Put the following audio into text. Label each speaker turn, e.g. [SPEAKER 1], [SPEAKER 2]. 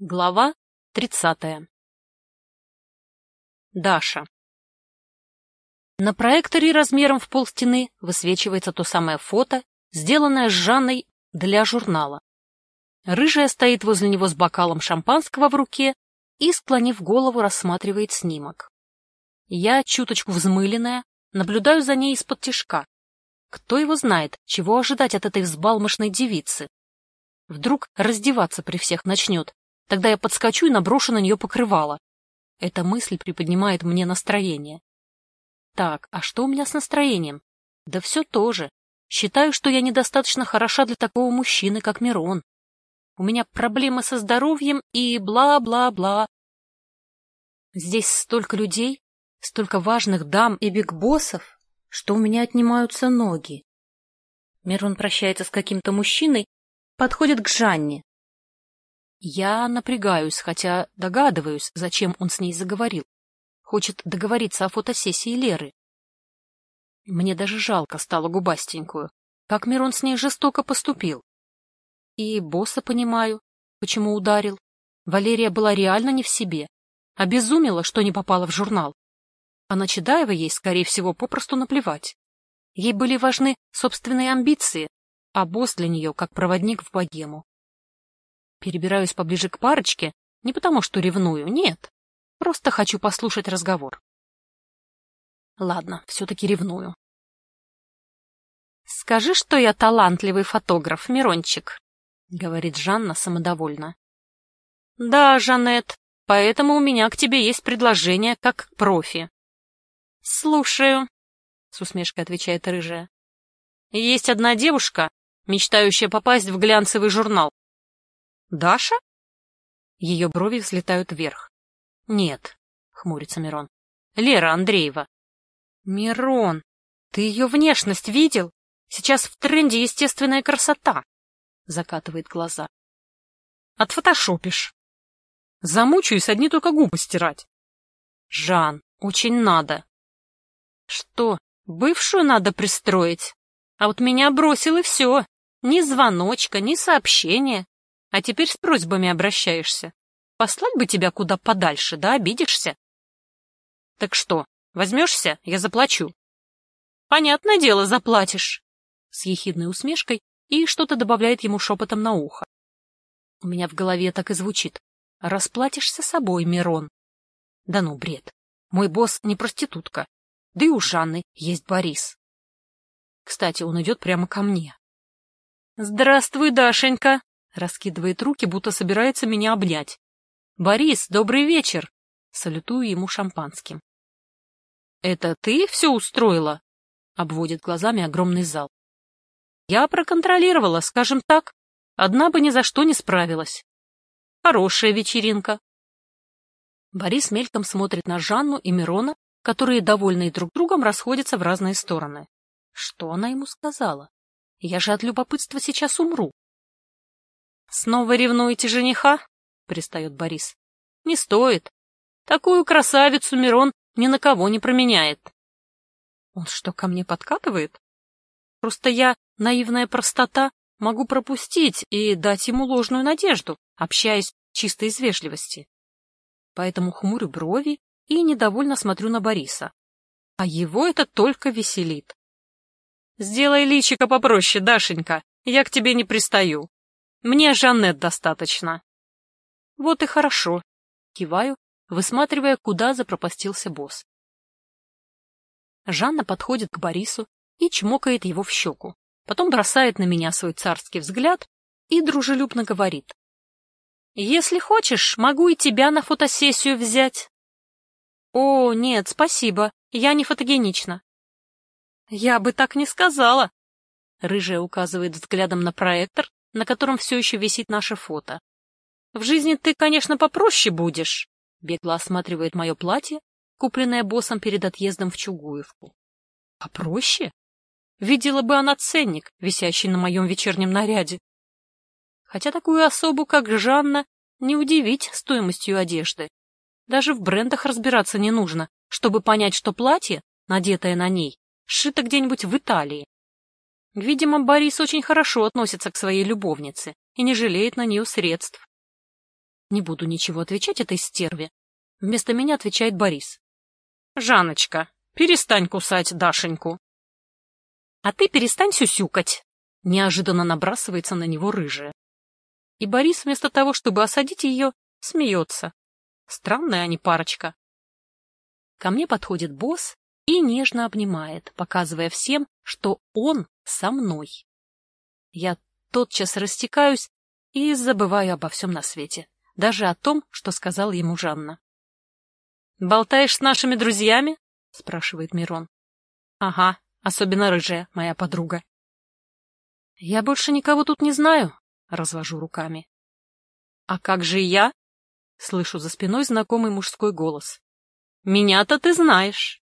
[SPEAKER 1] Глава тридцатая Даша На проекторе размером в полстены высвечивается то самое фото, сделанное с Жанной для журнала. Рыжая стоит возле него с бокалом шампанского в руке и, склонив голову, рассматривает снимок. Я, чуточку взмыленная, наблюдаю за ней из-под тишка. Кто его знает, чего ожидать от этой взбалмошной девицы? Вдруг раздеваться при всех начнет, Тогда я подскочу и наброшу на нее покрывало. Эта мысль приподнимает мне настроение. Так, а что у меня с настроением? Да все то же. Считаю, что я недостаточно хороша для такого мужчины, как Мирон. У меня проблемы со здоровьем и бла-бла-бла. Здесь столько людей, столько важных дам и бигбоссов, что у меня отнимаются ноги. Мирон прощается с каким-то мужчиной, подходит к Жанне, я напрягаюсь, хотя догадываюсь, зачем он с ней заговорил. Хочет договориться о фотосессии Леры. Мне даже жалко стало губастенькую. Как Мирон с ней жестоко поступил. И босса понимаю, почему ударил. Валерия была реально не в себе. Обезумела, что не попала в журнал. А на Чедаева ей, скорее всего, попросту наплевать. Ей были важны собственные амбиции, а босс для нее как проводник в богему. Перебираюсь поближе к парочке, не потому что ревную, нет. Просто хочу послушать разговор. Ладно, все-таки ревную. «Скажи, что я талантливый фотограф, Мирончик», — говорит Жанна самодовольно. «Да, Жанет, поэтому у меня к тебе есть предложение как к профи». «Слушаю», — с усмешкой отвечает рыжая. «Есть одна девушка, мечтающая попасть в глянцевый журнал. Даша? Ее брови взлетают вверх. Нет, хмурится Мирон. Лера Андреева. Мирон, ты ее внешность видел? Сейчас в тренде естественная красота. Закатывает глаза. Отфотошопишь. Замучаюсь одни только губы стирать. Жан, очень надо. Что, бывшую надо пристроить? А вот меня бросил и все. Ни звоночка, ни сообщения. А теперь с просьбами обращаешься. Послать бы тебя куда подальше, да обидишься? Так что, возьмешься, я заплачу. Понятное дело, заплатишь. С ехидной усмешкой и что-то добавляет ему шепотом на ухо. У меня в голове так и звучит. Расплатишься собой, Мирон. Да ну, бред. Мой босс не проститутка. Да и у Жанны есть Борис. Кстати, он идет прямо ко мне. «Здравствуй, Дашенька!» Раскидывает руки, будто собирается меня обнять. «Борис, добрый вечер!» Салютую ему шампанским. «Это ты все устроила?» Обводит глазами огромный зал. «Я проконтролировала, скажем так. Одна бы ни за что не справилась. Хорошая вечеринка». Борис мельком смотрит на Жанну и Мирона, которые, довольные друг другом, расходятся в разные стороны. Что она ему сказала? Я же от любопытства сейчас умру. «Снова ревнуете жениха?» — пристает Борис. «Не стоит. Такую красавицу Мирон ни на кого не променяет». «Он что, ко мне подкатывает?» «Просто я, наивная простота, могу пропустить и дать ему ложную надежду, общаясь чисто из вежливости. Поэтому хмурю брови и недовольно смотрю на Бориса. А его это только веселит. «Сделай личико попроще, Дашенька, я к тебе не пристаю», мне Жанет достаточно. Вот и хорошо. Киваю, высматривая, куда запропастился босс. Жанна подходит к Борису и чмокает его в щеку. Потом бросает на меня свой царский взгляд и дружелюбно говорит. «Если хочешь, могу и тебя на фотосессию взять». «О, нет, спасибо, я не фотогенична». «Я бы так не сказала», — рыжая указывает взглядом на проектор, на котором все еще висит наше фото. В жизни ты, конечно, попроще будешь, — бегло осматривает мое платье, купленное боссом перед отъездом в Чугуевку. Попроще? Видела бы она ценник, висящий на моем вечернем наряде. Хотя такую особу, как Жанна, не удивить стоимостью одежды. Даже в брендах разбираться не нужно, чтобы понять, что платье, надетое на ней, сшито где-нибудь в Италии. Видимо, Борис очень хорошо относится к своей любовнице и не жалеет на нее средств. Не буду ничего отвечать этой стерве. Вместо меня отвечает Борис. «Жанночка, перестань кусать Дашеньку». «А ты перестань сюсюкать!» Неожиданно набрасывается на него рыжая. И Борис вместо того, чтобы осадить ее, смеется. Странная они парочка. Ко мне подходит босс и нежно обнимает, показывая всем, что он со мной. Я тотчас растекаюсь и забываю обо всем на свете, даже о том, что сказал ему Жанна. «Болтаешь с нашими друзьями?» — спрашивает Мирон. «Ага, особенно рыжая, моя подруга». «Я больше никого тут не знаю», — развожу руками. «А как же я?» — слышу за спиной знакомый мужской голос. «Меня-то ты знаешь».